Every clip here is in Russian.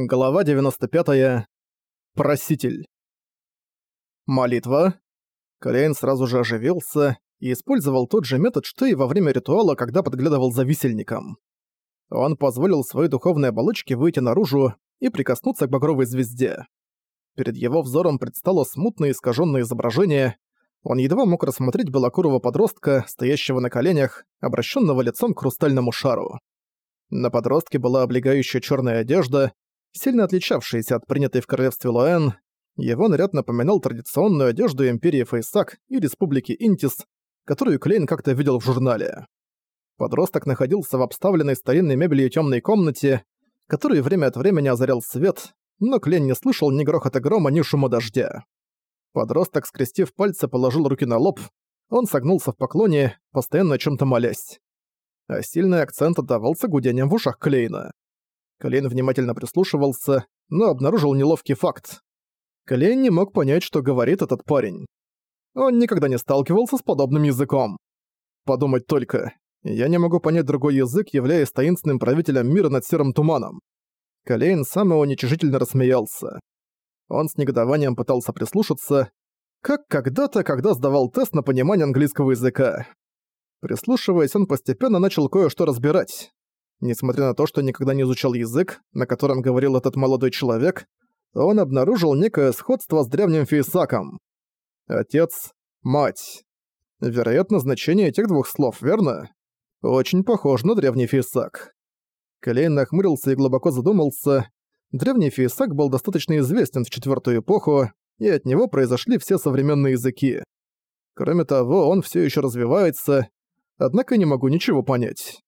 Глава 95. Проситель. Молитва. Клейн сразу же оживился и использовал тот же метод, что и во время ритуала, когда подглядывал за висельником. Он позволил своей духовной оболочке выйти наружу и прикоснуться к багровой звезде. Перед его взором предстало смутное искаженное изображение. Он едва мог рассмотреть белокурого подростка, стоящего на коленях, обращенного лицом к хрустальному шару. На подростке была облегающая черная одежда, сильно отличавшийся от принятой в королевстве Лоэн, его наряд напоминал традиционную одежду Империи Фейсак и Республики Интис, которую Клейн как-то видел в журнале. Подросток находился в обставленной старинной мебелью темной комнате, которую время от времени озарял свет, но Клейн не слышал ни грохота грома, ни шума дождя. Подросток, скрестив пальцы, положил руки на лоб, он согнулся в поклоне, постоянно о чем то молясь. А сильный акцент отдавался гудением в ушах Клейна. Клейн внимательно прислушивался, но обнаружил неловкий факт. Клейн не мог понять, что говорит этот парень. Он никогда не сталкивался с подобным языком. Подумать только, я не могу понять другой язык, являясь таинственным правителем мира над серым туманом. Клейн самоуничижительно рассмеялся. Он с негодованием пытался прислушаться, как когда-то, когда сдавал тест на понимание английского языка. Прислушиваясь, он постепенно начал кое-что разбирать. Несмотря на то, что никогда не изучал язык, на котором говорил этот молодой человек, он обнаружил некое сходство с древним фейсаком. Отец, мать. Вероятно, значение этих двух слов, верно? Очень похож на древний фейсак. Клейн нахмурился и глубоко задумался. Древний фейсак был достаточно известен в четвертую эпоху, и от него произошли все современные языки. Кроме того, он все еще развивается, однако не могу ничего понять.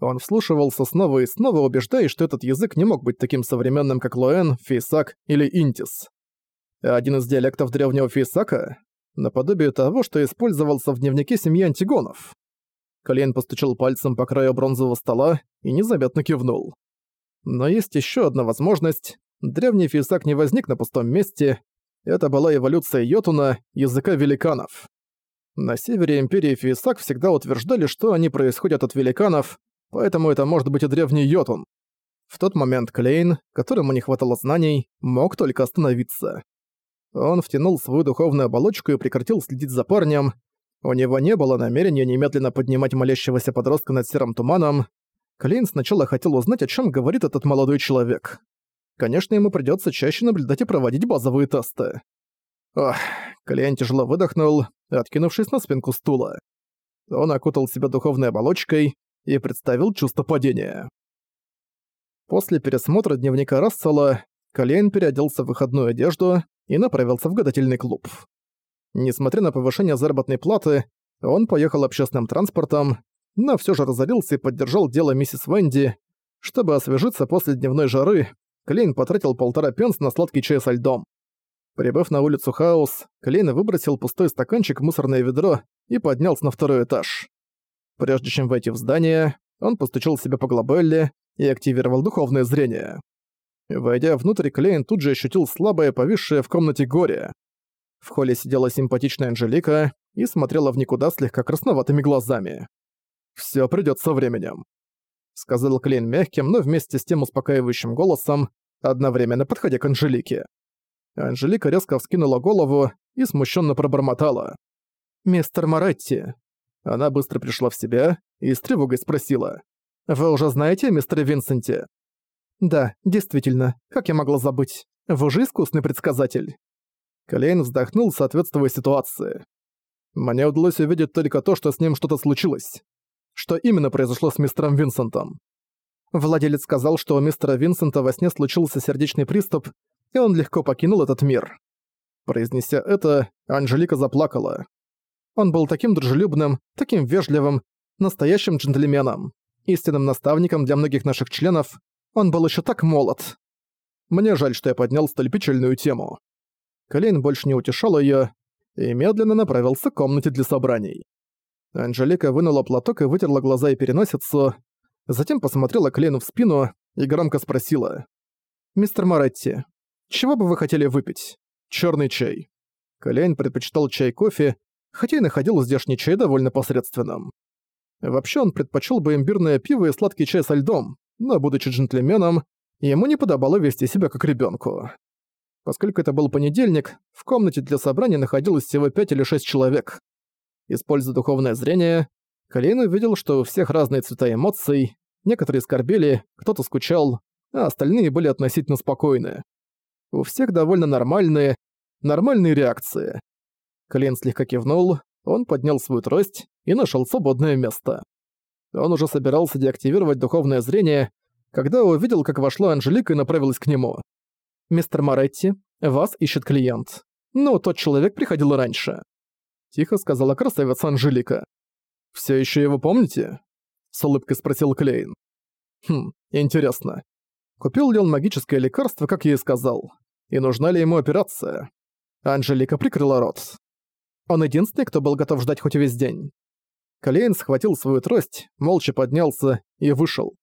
Он вслушивался снова и снова, убеждаясь, что этот язык не мог быть таким современным, как Лоэн, Фейсак или Интис. Один из диалектов древнего Фейсака? Наподобие того, что использовался в дневнике семьи Антигонов. Колейн постучал пальцем по краю бронзового стола и незаметно кивнул. Но есть еще одна возможность. Древний Фейсак не возник на пустом месте. Это была эволюция Йотуна, языка великанов. На севере Империи Фейсак всегда утверждали, что они происходят от великанов, поэтому это может быть и древний Йотун. В тот момент Клейн, которому не хватало знаний, мог только остановиться. Он втянул свою духовную оболочку и прекратил следить за парнем. У него не было намерения немедленно поднимать молящегося подростка над серым туманом. Клейн сначала хотел узнать, о чем говорит этот молодой человек. Конечно, ему придется чаще наблюдать и проводить базовые тесты. Ох, Клейн тяжело выдохнул, откинувшись на спинку стула. Он окутал себя духовной оболочкой, и представил чувство падения. После пересмотра дневника Рассела, Калейн переоделся в выходную одежду и направился в гадательный клуб. Несмотря на повышение заработной платы, он поехал общественным транспортом, но все же разорился и поддержал дело миссис Венди. Чтобы освежиться после дневной жары, Клейн потратил полтора пенс на сладкий чай со льдом. Прибыв на улицу Хаус, Клейн выбросил пустой стаканчик в мусорное ведро и поднялся на второй этаж. Прежде чем войти в здание, он постучал себе по глобелле и активировал духовное зрение. Войдя внутрь, Клейн тут же ощутил слабое, повисшее в комнате горе. В холле сидела симпатичная Анжелика и смотрела в никуда слегка красноватыми глазами. «Всё придёт со временем», — сказал Клейн мягким, но вместе с тем успокаивающим голосом, одновременно подходя к Анжелике. Анжелика резко вскинула голову и смущенно пробормотала. «Мистер Моретти, она быстро пришла в себя и с тревогой спросила. «Вы уже знаете о мистере Винсенте?» «Да, действительно, как я могла забыть? Вы уже искусный предсказатель». Клейн вздохнул, соответствуя ситуации. «Мне удалось увидеть только то, что с ним что-то случилось. Что именно произошло с мистером Винсентом?» Владелец сказал, что у мистера Винсента во сне случился сердечный приступ, и он легко покинул этот мир. Произнеся это, Анжелика заплакала. Он был таким дружелюбным, таким вежливым, настоящим джентльменом, истинным наставником для многих наших членов. Он был еще так молод. Мне жаль, что я поднял столь печальную тему. Колейн больше не утешал ее и медленно направился к комнате для собраний. Анжелика вынула платок и вытерла глаза и переносицу, затем посмотрела Клейну в спину и громко спросила. «Мистер Моретти, чего бы вы хотели выпить? Черный чай». Клейн предпочитал чай-кофе хотя и находил здешний чай довольно посредственным. Вообще он предпочел бы имбирное пиво и сладкий чай со льдом, но, будучи джентльменом, ему не подобало вести себя как ребенку. Поскольку это был понедельник, в комнате для собрания находилось всего пять или шесть человек. Используя духовное зрение, Калейн увидел, что у всех разные цвета эмоций, некоторые скорбели, кто-то скучал, а остальные были относительно спокойны. У всех довольно нормальные, нормальные реакции. Клейн слегка кивнул, он поднял свою трость и нашел свободное место. Он уже собирался деактивировать духовное зрение, когда увидел, как вошла Анжелика и направилась к нему. «Мистер Моретти, вас ищет клиент. Ну, тот человек приходил раньше», — тихо сказала красавица Анжелика. «Всё ещё его помните?» — с улыбкой спросил Клейн. «Хм, интересно. Купил ли он магическое лекарство, как я и сказал? И нужна ли ему операция?» Анжелика прикрыла рот. Он единственный, кто был готов ждать хоть весь день. Клейн схватил свою трость, молча поднялся и вышел.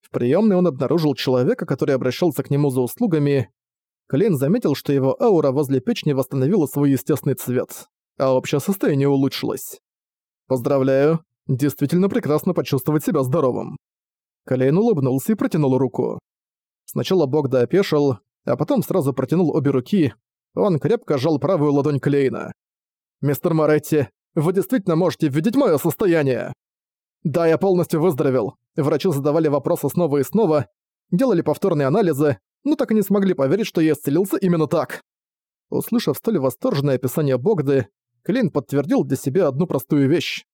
В приёмной он обнаружил человека, который обращался к нему за услугами. Клейн заметил, что его аура возле печени восстановила свой естественный цвет, а общее состояние улучшилось. «Поздравляю, действительно прекрасно почувствовать себя здоровым». Клейн улыбнулся и протянул руку. Сначала Богда опешил, а потом сразу протянул обе руки. Он крепко сжал правую ладонь Клейна. «Мистер Моретти, вы действительно можете видеть моё состояние?» «Да, я полностью выздоровел. Врачи задавали вопросы снова и снова, делали повторные анализы, но так и не смогли поверить, что я исцелился именно так». Услышав столь восторженное описание Богды, Клейн подтвердил для себя одну простую вещь.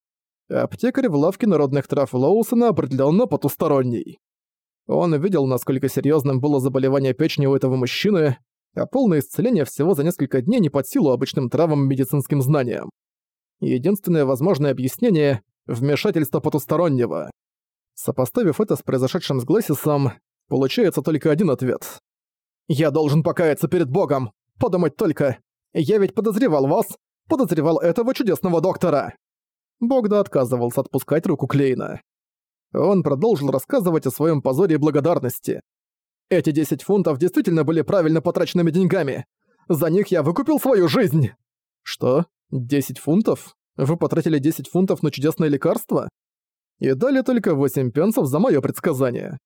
Аптекарь в лавке народных трав Лоусона определенно потусторонний. Он видел, насколько серьезным было заболевание печени у этого мужчины, а полное исцеление всего за несколько дней не под силу обычным травам и медицинским знаниям. Единственное возможное объяснение — вмешательство потустороннего. Сопоставив это с произошедшим с Глэсисом, получается только один ответ. «Я должен покаяться перед Богом! Подумать только! Я ведь подозревал вас, подозревал этого чудесного доктора!» Богда отказывался отпускать руку Клейна. Он продолжил рассказывать о своем позоре и благодарности. Эти 10 фунтов действительно были правильно потраченными деньгами. За них я выкупил свою жизнь. Что? 10 фунтов? Вы потратили 10 фунтов на чудесное лекарство? И дали только 8 пенсов за мое предсказание.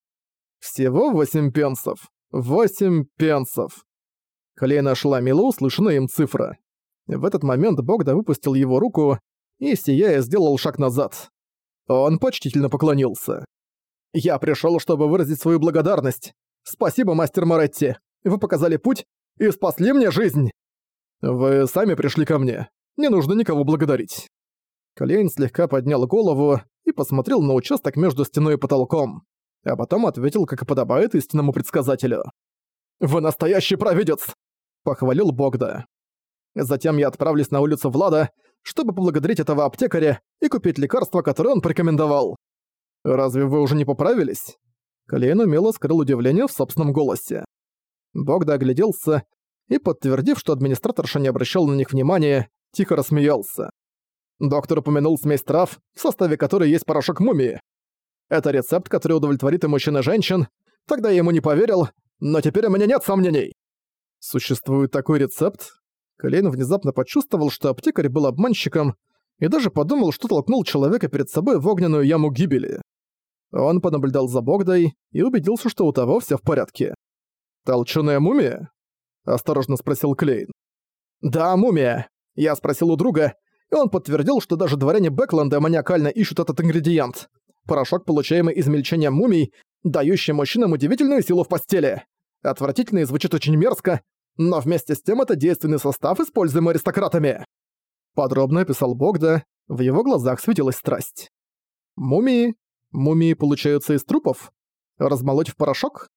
Всего 8 пенсов. 8 пенсов. Клейна ошеломила услышанная им цифра. В этот момент Богда выпустил его руку и, сияя, сделал шаг назад. Он почтительно поклонился. «Я пришёл, чтобы выразить свою благодарность. Спасибо, мастер Моретти. Вы показали путь и спасли мне жизнь. Вы сами пришли ко мне. Не нужно никого благодарить». Клейн слегка поднял голову и посмотрел на участок между стеной и потолком, а потом ответил, как и подобает истинному предсказателю. «Вы настоящий провидец!» — похвалил Богда. Затем я отправлюсь на улицу Влада, чтобы поблагодарить этого аптекаря и купить лекарство, которое он порекомендовал. Разве вы уже не поправились? Клейн умело скрыл удивление в собственном голосе. Богда огляделся и, подтвердив, что администраторша не обращал на них внимания, тихо рассмеялся. Доктор упомянул смесь трав, в составе которой есть порошок мумии. Это рецепт, который удовлетворит и мужчин, и женщин. Тогда я ему не поверил, но теперь у меня нет сомнений. Существует такой рецепт? Клейн внезапно почувствовал, что аптекарь был обманщиком, и даже подумал, что толкнул человека перед собой в огненную яму гибели. Он понаблюдал за Богдой и убедился, что у того все в порядке. «Толчёная мумия?» – осторожно спросил Клейн. «Да, мумия. Я спросил у друга, и он подтвердил, что даже дворяне Бэкленда маниакально ищут этот ингредиент. Порошок, получаемый измельчением мумий, дающий мужчинам удивительную силу в постели. Отвратительно и звучит очень мерзко, но вместе с тем это действенный состав, используемый аристократами. Подробно описал Богда, в его глазах светилась страсть. Мумии? Мумии получаются из трупов? Размолоть в порошок?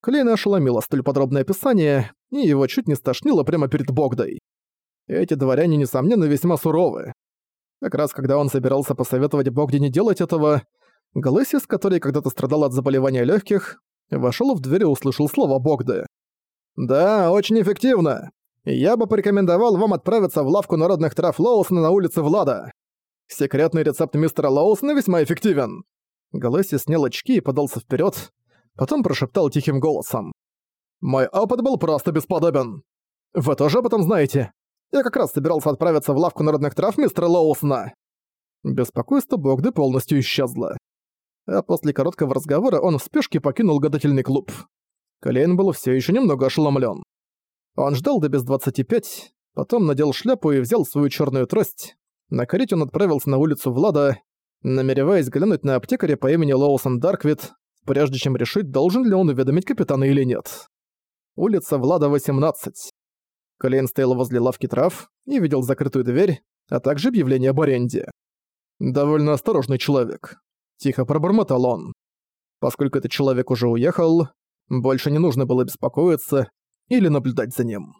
Клейна ошеломила столь подробное описание, и его чуть не стошнило прямо перед Богдой. Эти дворяне, несомненно, весьма суровы. Как раз когда он собирался посоветовать Богде не делать этого, Глэсис, который когда-то страдал от заболевания легких, вошел в дверь и услышал слова Богды. «Да, очень эффективно. Я бы порекомендовал вам отправиться в лавку народных трав Лоусона на улице Влада. Секретный рецепт мистера Лоусона весьма эффективен». Галесси снял очки и подался вперед, потом прошептал тихим голосом. «Мой опыт был просто бесподобен. Вы тоже об этом знаете? Я как раз собирался отправиться в лавку народных трав мистера Лоусона». Беспокойство Богды полностью исчезло. А после короткого разговора он в спешке покинул гадательный клуб. Клейн был все еще немного ошеломлен. Он ждал до без 25, потом надел шляпу и взял свою черную трость. На карете он отправился на улицу Влада, намереваясь глянуть на аптекаря по имени Лоусон Дарквит, прежде чем решить, должен ли он уведомить капитана или нет. Улица Влада, 18. Клейн стоял возле лавки трав и видел закрытую дверь, а также объявление об аренде. «Довольно осторожный человек», — тихо пробормотал он. Поскольку этот человек уже уехал, больше не нужно было беспокоиться или наблюдать за ним.